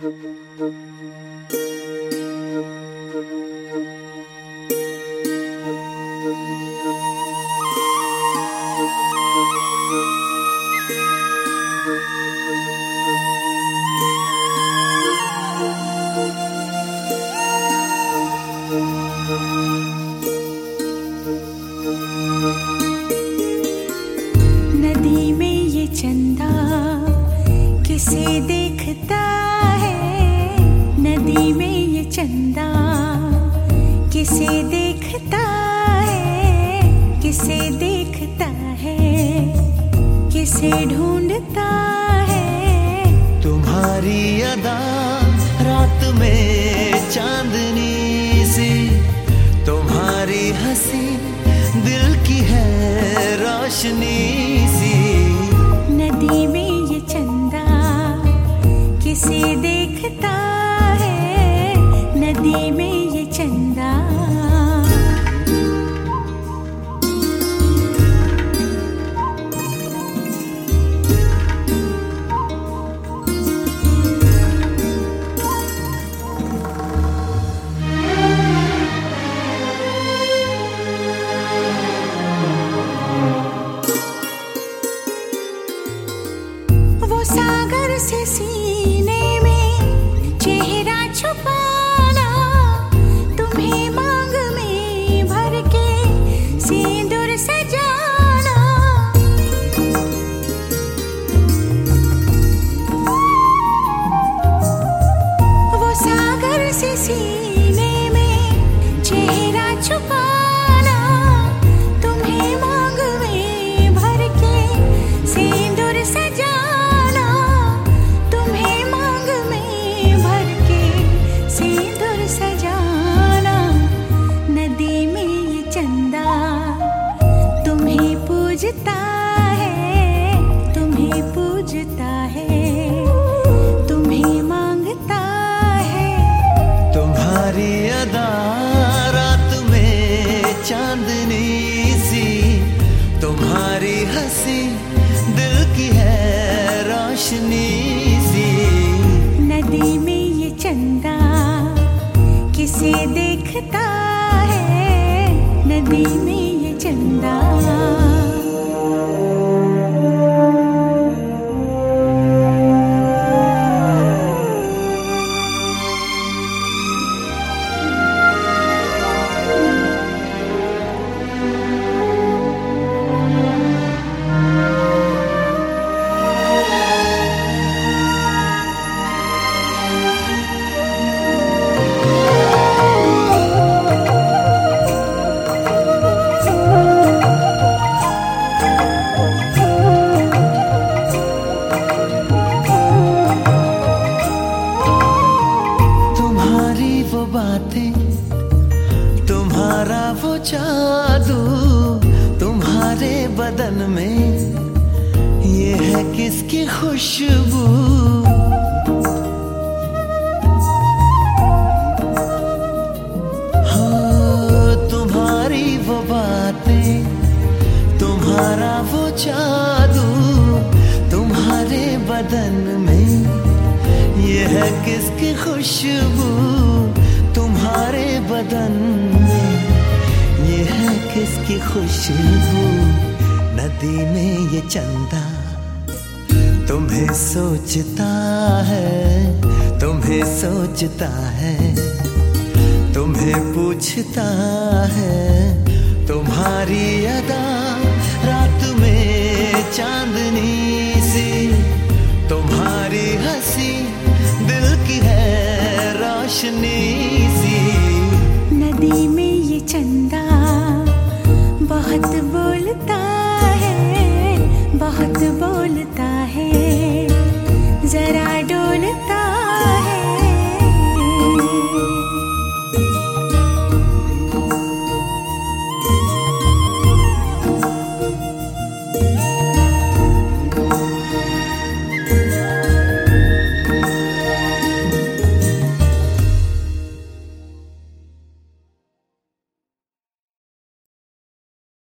नदी में ये चंदा किसे देखता नदी में ये चंदा किसे देखता है किसे देखता है किसे ढूंढता है। तुम्हारी अदा रात में चांदनी सी तुम्हारी हँसी दिल की है रोशनी सी। नदी में ये चंदा किसे चंदा। वो सागर से सीने में चेहरा छुपाना पूजता है तुम्हें पूजता है तुम्हें माँगता है। तुम्हारी अदा रात में चांदनी सी तुम्हारी हँसी दिल की है रोशनी सी। नदी में ये चंदा किसे देखता है? नदी में जादू तुम्हारे बदन में। ये है किसकी खुशबू? हाँ, तुम्हारी वो बातें तुम्हारा वो जादू तुम्हारे बदन में। ये है किसकी खुशबू? तुम्हारे बदन किसकी खुशबू नदी में ये चंदा तुम्हें सोचता है, तुम्हें सोचता है, तुम्हें पूछता है, तुम्हारी अदा रात में चांदनी सी, तुम्हारी हँसी दिल की है रोशनी सी। नदी में ये चंदा बात बोलता